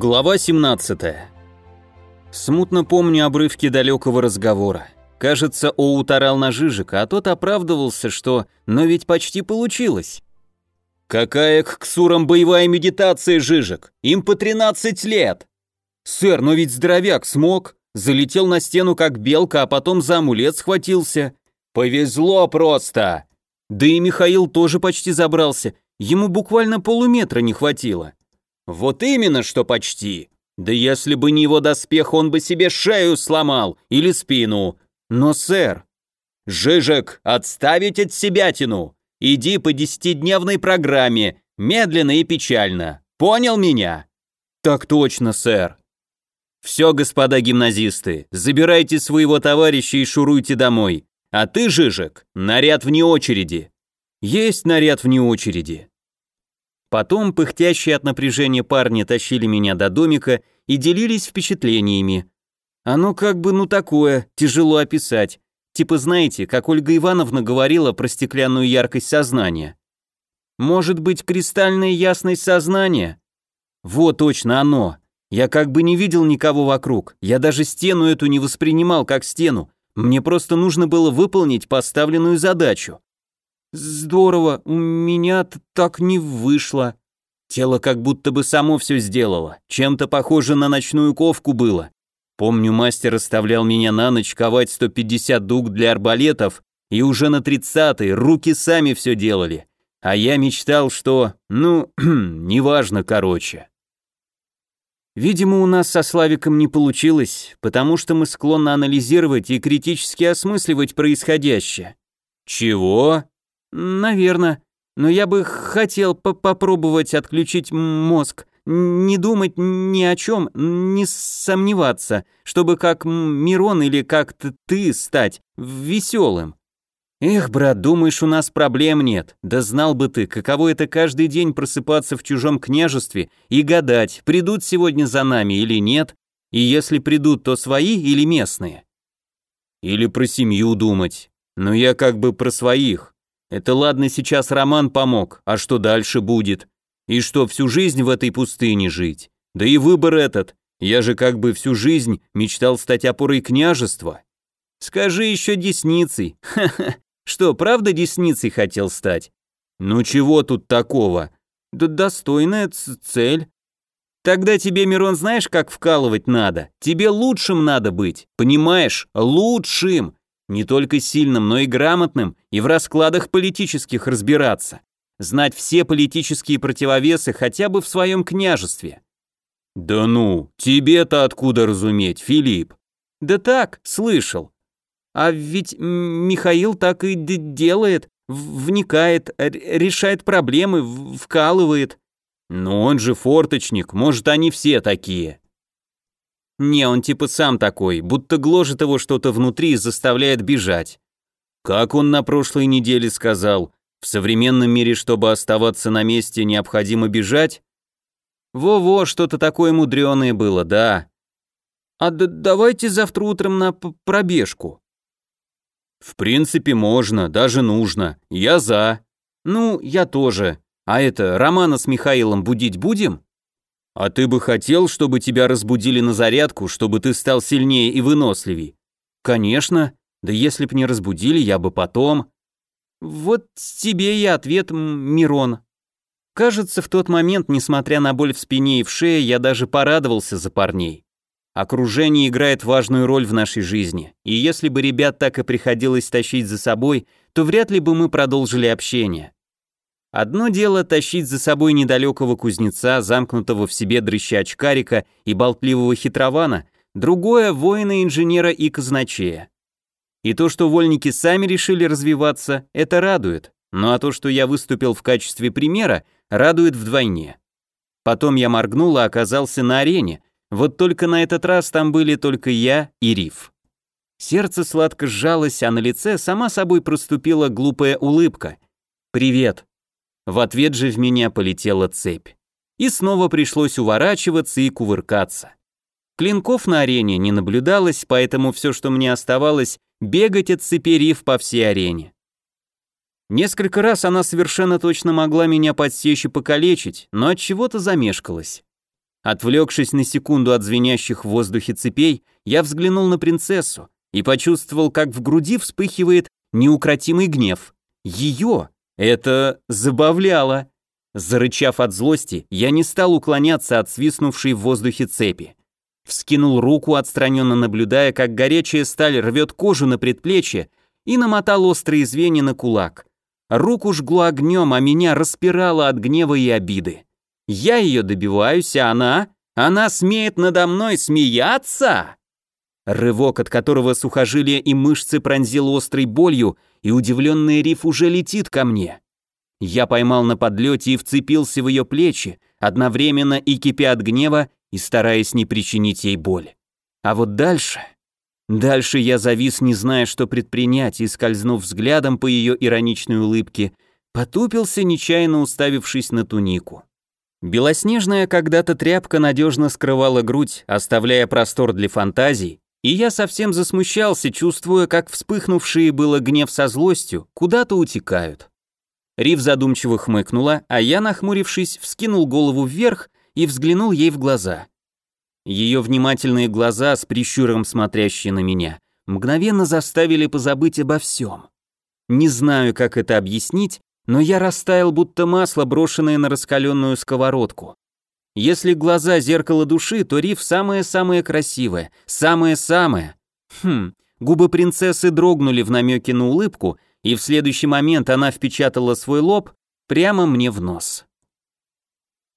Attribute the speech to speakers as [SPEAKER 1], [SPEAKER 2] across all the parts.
[SPEAKER 1] Глава 17. Смутно помню обрывки далекого разговора. Кажется, Оут орал на Жижика, а тот оправдывался, что «но ведь почти получилось». «Какая к ксурам боевая медитация, Жижик? Им по 13 лет!» «Сэр, но ведь здоровяк смог!» Залетел на стену как белка, а потом за амулет схватился. «Повезло просто!» Да и Михаил тоже почти забрался, ему буквально полуметра не хватило. Вот именно, что почти. Да если бы не его доспех, он бы себе шею сломал или спину. Но, сэр... Жижик, отставить от себя тяну. Иди по десятидневной программе, медленно и печально. Понял меня? Так точно, сэр. Все, господа гимназисты, забирайте своего товарища и шуруйте домой. А ты, Жижик, наряд вне очереди. Есть наряд вне очереди. Потом пыхтящие от напряжения парни тащили меня до домика и делились впечатлениями. Оно как бы ну такое, тяжело описать. Типа знаете, как Ольга Ивановна говорила про стеклянную яркость сознания. Может быть, кристальная ясность сознания? Вот точно оно. Я как бы не видел никого вокруг. Я даже стену эту не воспринимал как стену. Мне просто нужно было выполнить поставленную задачу. Здорово, у меня так не вышло. Тело как будто бы само все сделало, чем-то похоже на ночную ковку было. Помню, мастер оставлял меня на ночь ковать 150 дуг для арбалетов, и уже на 30-й руки сами все делали. А я мечтал, что, ну, неважно, короче. Видимо, у нас со Славиком не получилось, потому что мы склонны анализировать и критически осмысливать происходящее. Чего? Наверное. Но я бы хотел по попробовать отключить мозг, не думать ни о чем, не сомневаться, чтобы как Мирон или как ты стать веселым. Эх, брат, думаешь, у нас проблем нет? Да знал бы ты, каково это каждый день просыпаться в чужом княжестве и гадать, придут сегодня за нами или нет, и если придут, то свои или местные. Или про семью думать. Но я как бы про своих. Это ладно, сейчас Роман помог, а что дальше будет? И что, всю жизнь в этой пустыне жить? Да и выбор этот. Я же как бы всю жизнь мечтал стать опорой княжества. Скажи еще десницей. Ха-ха. Что, правда десницей хотел стать? Ну чего тут такого? Да достойная цель. Тогда тебе, Мирон, знаешь, как вкалывать надо? Тебе лучшим надо быть, понимаешь? Лучшим. Не только сильным, но и грамотным, и в раскладах политических разбираться. Знать все политические противовесы хотя бы в своем княжестве. Да ну, тебе-то откуда разуметь, Филипп? Да так, слышал. А ведь Михаил так и делает, вникает, решает проблемы, вкалывает. Но он же форточник, может, они все такие. Не, он типа сам такой, будто гложет его что-то внутри и заставляет бежать. Как он на прошлой неделе сказал, в современном мире, чтобы оставаться на месте, необходимо бежать? Во-во, что-то такое мудреное было, да. А да давайте завтра утром на пробежку. В принципе, можно, даже нужно. Я за. Ну, я тоже. А это, Романа с Михаилом будить будем? А ты бы хотел, чтобы тебя разбудили на зарядку, чтобы ты стал сильнее и выносливей? Конечно. Да если б не разбудили, я бы потом. Вот тебе и ответ, Мирон. Кажется, в тот момент, несмотря на боль в спине и в шее, я даже порадовался за парней. Окружение играет важную роль в нашей жизни, и если бы ребят так и приходилось тащить за собой, то вряд ли бы мы продолжили общение. Одно дело тащить за собой недалекого кузнеца, замкнутого в себе дрыща очкарика и болтливого хитрована, другое — воина-инженера и казначея. И то, что вольники сами решили развиваться, это радует, ну а то, что я выступил в качестве примера, радует вдвойне. Потом я моргнул и оказался на арене, вот только на этот раз там были только я и Риф. Сердце сладко сжалось, а на лице сама собой проступила глупая улыбка. «Привет», в ответ же в меня полетела цепь. И снова пришлось уворачиваться и кувыркаться. Клинков на арене не наблюдалось, поэтому все, что мне оставалось, бегать от цепи риф по всей арене. Несколько раз она совершенно точно могла меня подсечь и покалечить, но от чего-то замешкалась. Отвлекшись на секунду от звенящих в воздухе цепей, я взглянул на принцессу и почувствовал, как в груди вспыхивает неукротимый гнев. Ее это забавляло. Зарычав от злости, я не стал уклоняться от свистнувшей в воздухе цепи. Вскинул руку, отстраненно наблюдая, как горячая сталь рвет кожу на предплечье, и намотал острые звенья на кулак. Руку жгло огнем, а меня распирало от гнева и обиды. Я ее добиваюсь, а она... Она смеет надо мной смеяться? Рывок, от которого сухожилия и мышцы пронзил острой болью, и удивленный риф уже летит ко мне. Я поймал на подлете и вцепился в ее плечи, одновременно и кипя от гнева, и стараясь не причинить ей боль. А вот дальше... Дальше я завис, не зная, что предпринять, и, скользнув взглядом по ее ироничной улыбке, потупился, нечаянно уставившись на тунику. Белоснежная когда-то тряпка надежно скрывала грудь, оставляя простор для фантазий, и я совсем засмущался, чувствуя, как вспыхнувшие было гнев со злостью куда-то утекают. Рив задумчиво хмыкнула, а я, нахмурившись, вскинул голову вверх и взглянул ей в глаза. Ее внимательные глаза, с прищуром смотрящие на меня, мгновенно заставили позабыть обо всем. Не знаю, как это объяснить, но я растаял, будто масло, брошенное на раскаленную сковородку. Если глаза зеркало души, то Риф самое-самое красивое, самое-самое. Хм, губы принцессы дрогнули в намеке на улыбку, и в следующий момент она впечатала свой лоб прямо мне в нос.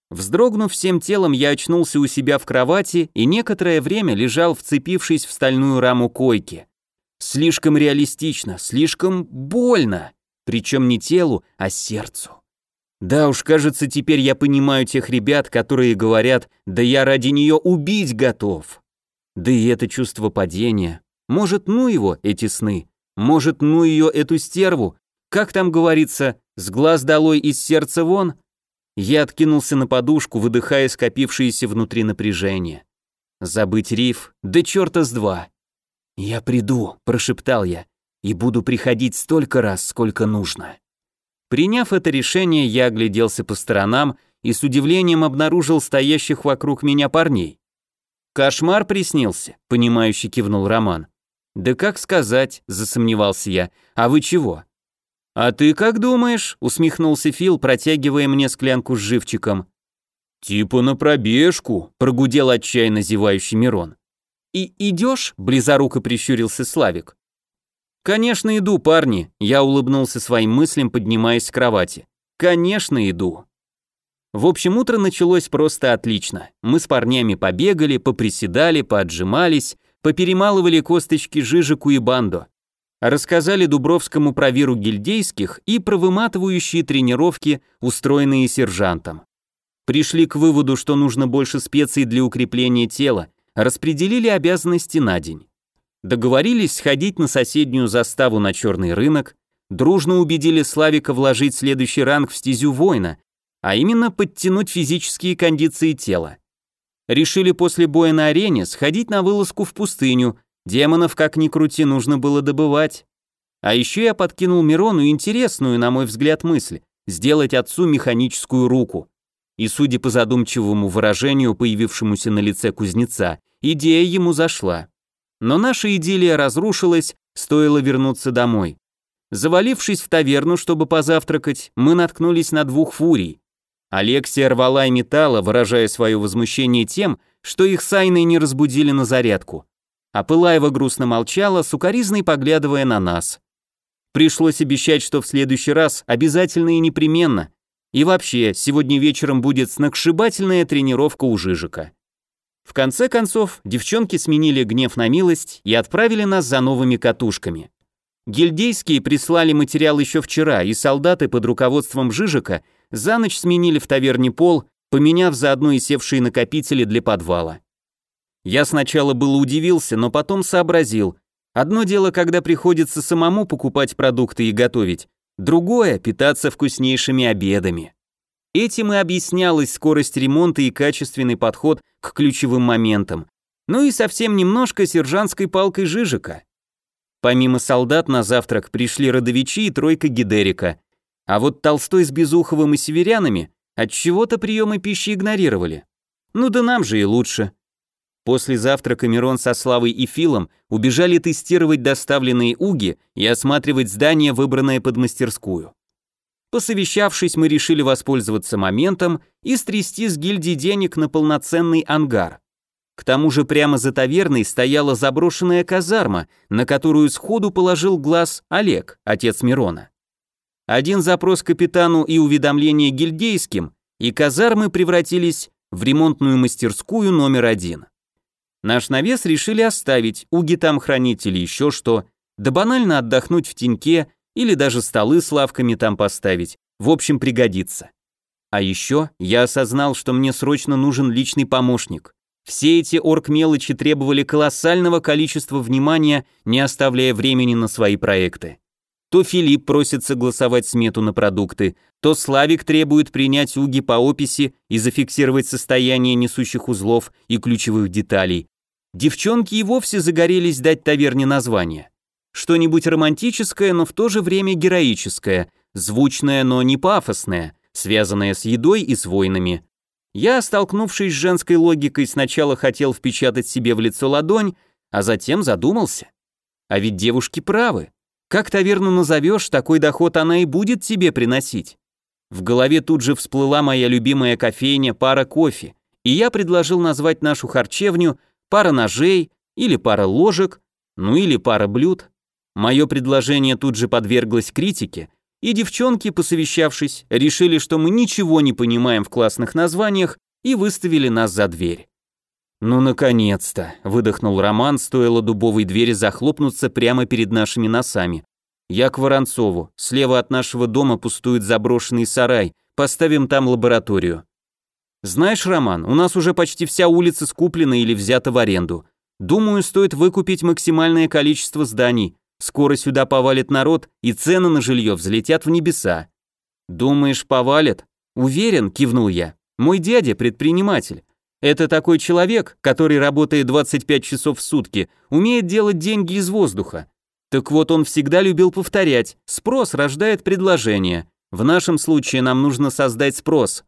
[SPEAKER 1] Вздрогнув всем телом, я очнулся у себя в кровати и некоторое время лежал, вцепившись в стальную раму койки. Слишком реалистично, слишком больно, причем не телу, а сердцу. Да уж, кажется, теперь я понимаю тех ребят, которые говорят, да я ради нее убить готов. Да и это чувство падения. Может, ну его, эти сны. Может, ну ее, эту стерву. Как там говорится, с глаз долой из сердца вон? Я откинулся на подушку, выдыхая скопившееся внутри напряжение. Забыть риф? Да черта с два. «Я приду», – прошептал я, – «и буду приходить столько раз, сколько нужно». Приняв это решение, я огляделся по сторонам и с удивлением обнаружил стоящих вокруг меня парней. «Кошмар приснился», — понимающе кивнул Роман. «Да как сказать», — засомневался я. «А вы чего?» «А ты как думаешь?» — усмехнулся Фил, протягивая мне склянку с живчиком. «Типа на пробежку», — прогудел отчаянно зевающий Мирон. «И идешь?» — близоруко прищурился Славик. «Конечно иду, парни», — я улыбнулся своим мыслям, поднимаясь с кровати. «Конечно иду». В общем, утро началось просто отлично. Мы с парнями побегали, поприседали, поотжимались, поперемалывали косточки Жижику и Бандо. Рассказали Дубровскому про виру гильдейских и про выматывающие тренировки, устроенные сержантом. Пришли к выводу, что нужно больше специй для укрепления тела, распределили обязанности на день. Договорились сходить на соседнюю заставу на черный рынок, дружно убедили Славика вложить следующий ранг в стезю воина, а именно подтянуть физические кондиции тела. Решили после боя на арене сходить на вылазку в пустыню, демонов как ни крути нужно было добывать. А еще я подкинул Мирону интересную, на мой взгляд, мысль – сделать отцу механическую руку. И судя по задумчивому выражению, появившемуся на лице кузнеца, идея ему зашла. Но наша идиллия разрушилась, стоило вернуться домой. Завалившись в таверну, чтобы позавтракать, мы наткнулись на двух фурий. Алексия рвала и металла, выражая свое возмущение тем, что их с Айной не разбудили на зарядку. А Пылаева грустно молчала, сукоризной поглядывая на нас. Пришлось обещать, что в следующий раз обязательно и непременно. И вообще, сегодня вечером будет сногсшибательная тренировка у Жижика. В конце концов, девчонки сменили гнев на милость и отправили нас за новыми катушками. Гильдейские прислали материал еще вчера, и солдаты под руководством Жижика за ночь сменили в таверне пол, поменяв заодно и севшие накопители для подвала. Я сначала было удивился, но потом сообразил. Одно дело, когда приходится самому покупать продукты и готовить, другое – питаться вкуснейшими обедами. Этим и объяснялась скорость ремонта и качественный подход к ключевым моментам. Ну и совсем немножко сержантской палкой Жижика. Помимо солдат на завтрак пришли родовичи и тройка Гидерика. А вот Толстой с Безуховым и северянами от чего то приемы пищи игнорировали. Ну да нам же и лучше. После завтрака Мирон со Славой и Филом убежали тестировать доставленные уги и осматривать здание, выбранное под мастерскую. Посовещавшись, мы решили воспользоваться моментом и стрясти с гильдии денег на полноценный ангар. К тому же прямо за таверной стояла заброшенная казарма, на которую сходу положил глаз Олег, отец Мирона. Один запрос капитану и уведомление гильдейским, и казармы превратились в ремонтную мастерскую номер один. Наш навес решили оставить, уги там хранить или еще что, да банально отдохнуть в теньке или даже столы с лавками там поставить, в общем пригодится. А еще я осознал, что мне срочно нужен личный помощник. Все эти орг-мелочи требовали колоссального количества внимания, не оставляя времени на свои проекты. То Филипп просит согласовать смету на продукты, то Славик требует принять уги по описи и зафиксировать состояние несущих узлов и ключевых деталей. Девчонки и вовсе загорелись дать таверне название. Что-нибудь романтическое, но в то же время героическое, звучное, но не пафосное, связанное с едой и с войнами. Я, столкнувшись с женской логикой, сначала хотел впечатать себе в лицо ладонь, а затем задумался. А ведь девушки правы. Как таверну назовешь, такой доход она и будет тебе приносить. В голове тут же всплыла моя любимая кофейня «Пара кофе», и я предложил назвать нашу харчевню «Пара ножей» или «Пара ложек», ну или «Пара блюд». Мое предложение тут же подверглось критике, и девчонки, посовещавшись, решили, что мы ничего не понимаем в классных названиях и выставили нас за дверь. «Ну, наконец-то!» – выдохнул Роман, стоило дубовой двери захлопнуться прямо перед нашими носами. «Я к Воронцову. Слева от нашего дома пустует заброшенный сарай. Поставим там лабораторию». «Знаешь, Роман, у нас уже почти вся улица скуплена или взята в аренду. Думаю, стоит выкупить максимальное количество зданий, Скоро сюда повалит народ, и цены на жилье взлетят в небеса. Думаешь, повалит? Уверен, кивнул я. Мой дядя предприниматель. Это такой человек, который работает 25 часов в сутки, умеет делать деньги из воздуха. Так вот, он всегда любил повторять, спрос рождает предложение. В нашем случае нам нужно создать спрос.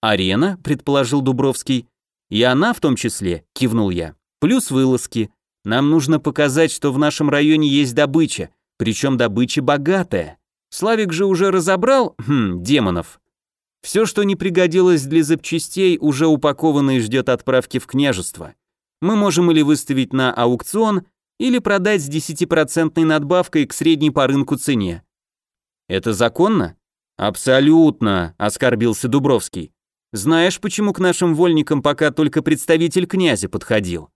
[SPEAKER 1] Арена, предположил Дубровский. И она в том числе, кивнул я. Плюс вылазки. Нам нужно показать, что в нашем районе есть добыча, причем добыча богатая. Славик же уже разобрал, хм, демонов. Все, что не пригодилось для запчастей, уже упаковано и ждет отправки в княжество. Мы можем или выставить на аукцион, или продать с 10% надбавкой к средней по рынку цене. Это законно? Абсолютно, оскорбился Дубровский. Знаешь, почему к нашим вольникам пока только представитель князя подходил?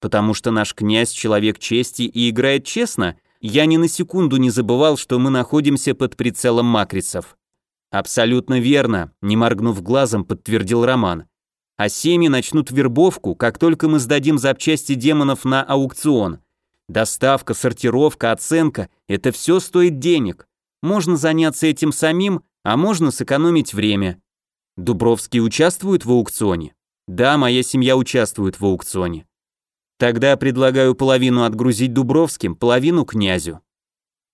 [SPEAKER 1] Потому что наш князь человек чести и играет честно, я ни на секунду не забывал, что мы находимся под прицелом макрицев. Абсолютно верно, не моргнув глазом, подтвердил Роман. А семьи начнут вербовку, как только мы сдадим запчасти демонов на аукцион. Доставка, сортировка, оценка – это все стоит денег. Можно заняться этим самим, а можно сэкономить время. Дубровский участвует в аукционе? Да, моя семья участвует в аукционе. Тогда предлагаю половину отгрузить Дубровским, половину князю.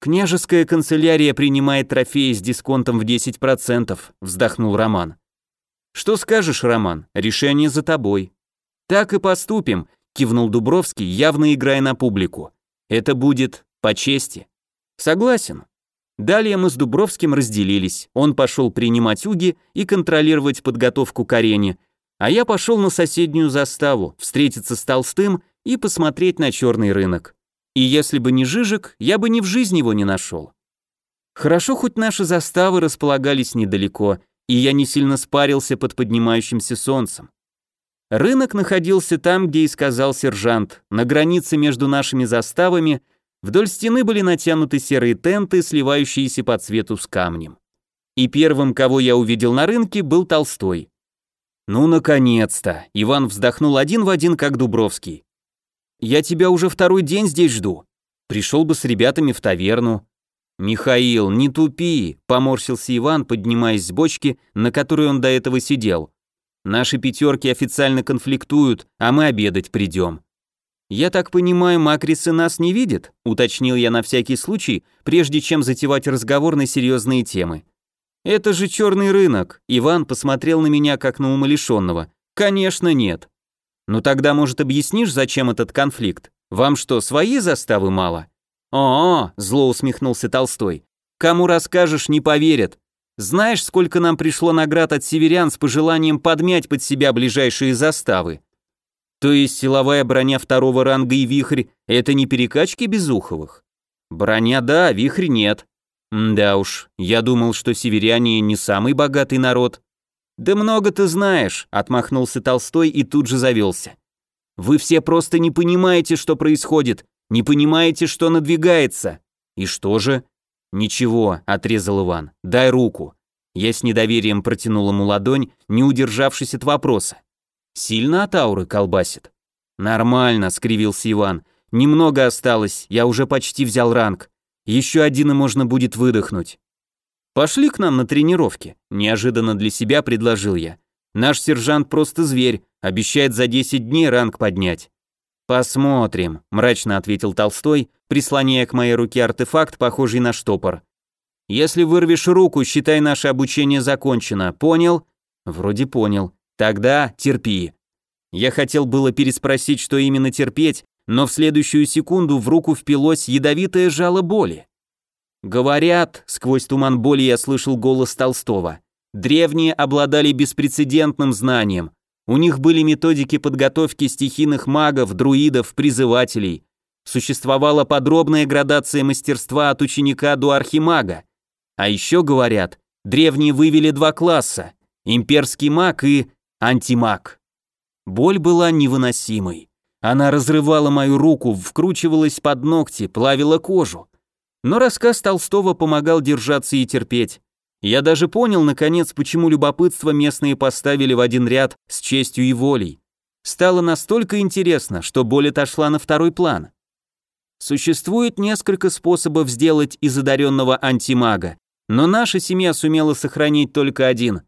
[SPEAKER 1] Княжеская канцелярия принимает трофеи с дисконтом в 10%, вздохнул Роман. Что скажешь, Роман? Решение за тобой. Так и поступим, кивнул Дубровский, явно играя на публику. Это будет по чести. Согласен. Далее мы с Дубровским разделились. Он пошел принимать уги и контролировать подготовку к арене, а я пошел на соседнюю заставу, встретиться с Толстым и посмотреть на черный рынок. И если бы не Жижик, я бы ни в жизни его не нашел. Хорошо, хоть наши заставы располагались недалеко, и я не сильно спарился под поднимающимся солнцем. Рынок находился там, где и сказал сержант, на границе между нашими заставами, вдоль стены были натянуты серые тенты, сливающиеся по цвету с камнем. И первым, кого я увидел на рынке, был Толстой. «Ну, наконец-то!» Иван вздохнул один в один, как Дубровский. Я тебя уже второй день здесь жду. Пришел бы с ребятами в таверну». «Михаил, не тупи», — поморщился Иван, поднимаясь с бочки, на которой он до этого сидел. «Наши пятерки официально конфликтуют, а мы обедать придем». «Я так понимаю, макрисы нас не видят?» — уточнил я на всякий случай, прежде чем затевать разговор на серьезные темы. «Это же черный рынок», — Иван посмотрел на меня как на умалишенного. Конечно, нет. Ну тогда, может, объяснишь, зачем этот конфликт? Вам что, свои заставы мало? О, зло усмехнулся Толстой. Кому расскажешь, не поверят. Знаешь, сколько нам пришло наград от северян с пожеланием подмять под себя ближайшие заставы? То есть силовая броня второго ранга и вихрь — это не перекачки Безуховых? Броня да, вихрь нет. Да уж, я думал, что северяне не самый богатый народ. Да много ты знаешь, отмахнулся Толстой и тут же завелся. Вы все просто не понимаете, что происходит, не понимаете, что надвигается. И что же? Ничего, отрезал Иван. Дай руку. Я с недоверием протянул ему ладонь, не удержавшись от вопроса. Сильно от ауры колбасит? Нормально, скривился Иван. Немного осталось, я уже почти взял ранг. Еще один и можно будет выдохнуть. Пошли к нам на тренировки, неожиданно для себя предложил я. Наш сержант просто зверь, обещает за 10 дней ранг поднять. Посмотрим, мрачно ответил Толстой, прислоняя к моей руке артефакт, похожий на штопор. Если вырвешь руку, считай наше обучение закончено. Понял? Вроде понял. Тогда терпи. Я хотел было переспросить, что именно терпеть, но в следующую секунду в руку впилось ядовитое жало боли. Говорят, сквозь туман боли я слышал голос Толстого. Древние обладали беспрецедентным знанием. У них были методики подготовки стихийных магов, друидов, призывателей. Существовала подробная градация мастерства от ученика до архимага. А еще говорят, древние вывели два класса – имперский маг и антимаг. Боль была невыносимой. Она разрывала мою руку, вкручивалась под ногти, плавила кожу. Но рассказ Толстого помогал держаться и терпеть. Я даже понял, наконец, почему любопытство местные поставили в один ряд с честью и волей. Стало настолько интересно, что боль отошла на второй план. Существует несколько способов сделать из одаренного антимага, но наша семья сумела сохранить только один.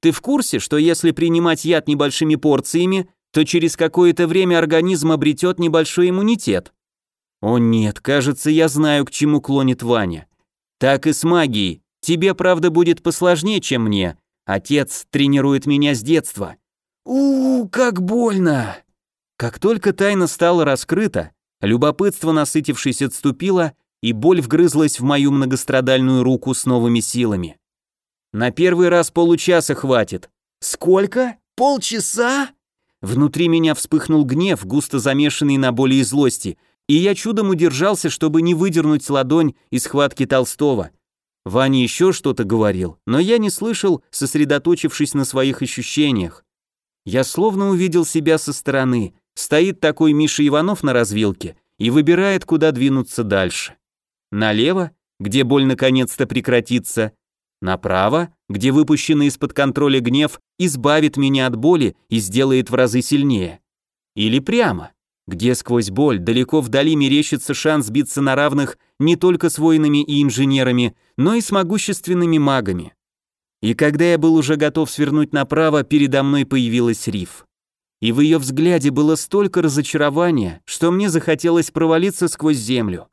[SPEAKER 1] Ты в курсе, что если принимать яд небольшими порциями, то через какое-то время организм обретет небольшой иммунитет. О нет, кажется, я знаю, к чему клонит Ваня. Так и с магией. Тебе, правда, будет посложнее, чем мне. Отец тренирует меня с детства. у, -у как больно! Как только тайна стала раскрыта, любопытство, насытившись, отступило, и боль вгрызлась в мою многострадальную руку с новыми силами. На первый раз получаса хватит. Сколько? Полчаса? Внутри меня вспыхнул гнев, густо замешанный на боли и злости, и я чудом удержался, чтобы не выдернуть ладонь из схватки Толстого. Ваня еще что-то говорил, но я не слышал, сосредоточившись на своих ощущениях. Я словно увидел себя со стороны. Стоит такой Миша Иванов на развилке и выбирает, куда двинуться дальше. Налево, где боль наконец-то прекратится, Направо, где выпущенный из-под контроля гнев избавит меня от боли и сделает в разы сильнее. Или прямо, где сквозь боль далеко вдали мерещится шанс биться на равных не только с воинами и инженерами, но и с могущественными магами. И когда я был уже готов свернуть направо, передо мной появилась Риф. И в ее взгляде было столько разочарования, что мне захотелось провалиться сквозь землю.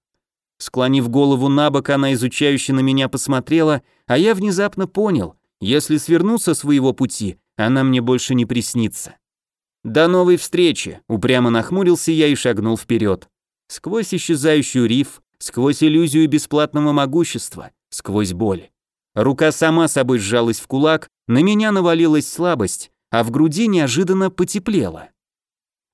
[SPEAKER 1] Склонив голову на бок, она изучающе на меня посмотрела, а я внезапно понял, если сверну со своего пути, она мне больше не приснится. «До новой встречи!» — упрямо нахмурился я и шагнул вперед. Сквозь исчезающую риф, сквозь иллюзию бесплатного могущества, сквозь боль. Рука сама собой сжалась в кулак, на меня навалилась слабость, а в груди неожиданно потеплело.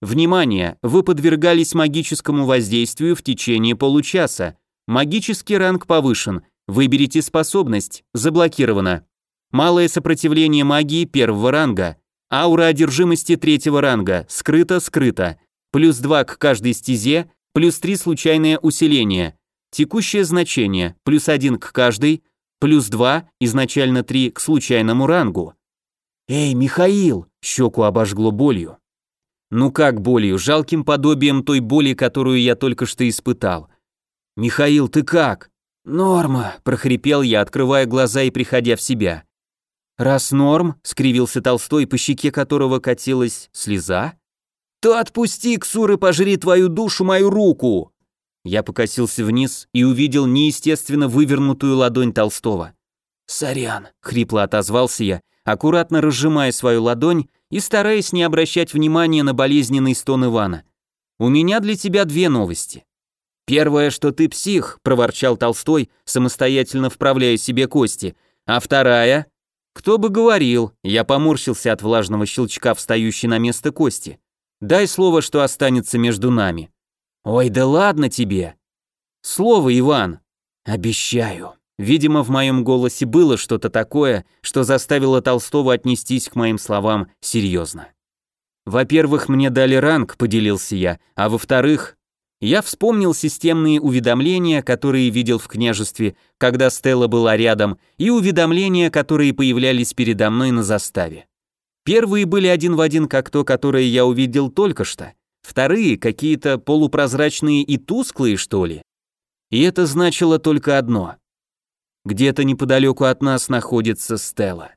[SPEAKER 1] Внимание! Вы подвергались магическому воздействию в течение получаса. Магический ранг повышен. Выберите способность. Заблокировано. Малое сопротивление магии первого ранга. Аура одержимости третьего ранга. Скрыто-скрыто. Плюс 2 к каждой стезе, плюс 3 случайное усиление. Текущее значение, плюс 1 к каждой, плюс 2, изначально 3 к случайному рангу. «Эй, Михаил!» – щеку обожгло болью. Ну как болью, жалким подобием той боли, которую я только что испытал. «Михаил, ты как?» «Норма», – прохрипел я, открывая глаза и приходя в себя. «Раз норм», – скривился Толстой, по щеке которого катилась слеза, «то отпусти, Ксур, и пожри твою душу мою руку!» Я покосился вниз и увидел неестественно вывернутую ладонь Толстого. «Сорян», — хрипло отозвался я, аккуратно разжимая свою ладонь и стараясь не обращать внимания на болезненный стон Ивана. «У меня для тебя две новости. Первое, что ты псих», — проворчал Толстой, самостоятельно вправляя себе кости. «А вторая?» «Кто бы говорил», — я поморщился от влажного щелчка, встающей на место кости. «Дай слово, что останется между нами». «Ой, да ладно тебе!» «Слово, Иван!» «Обещаю!» Видимо, в моем голосе было что-то такое, что заставило Толстого отнестись к моим словам серьезно. «Во-первых, мне дали ранг», — поделился я, а во-вторых, я вспомнил системные уведомления, которые видел в княжестве, когда Стелла была рядом, и уведомления, которые появлялись передо мной на заставе. Первые были один в один, как то, которое я увидел только что. Вторые какие-то полупрозрачные и тусклые, что ли. И это значило только одно. Где-то неподалеку от нас находится Стелла.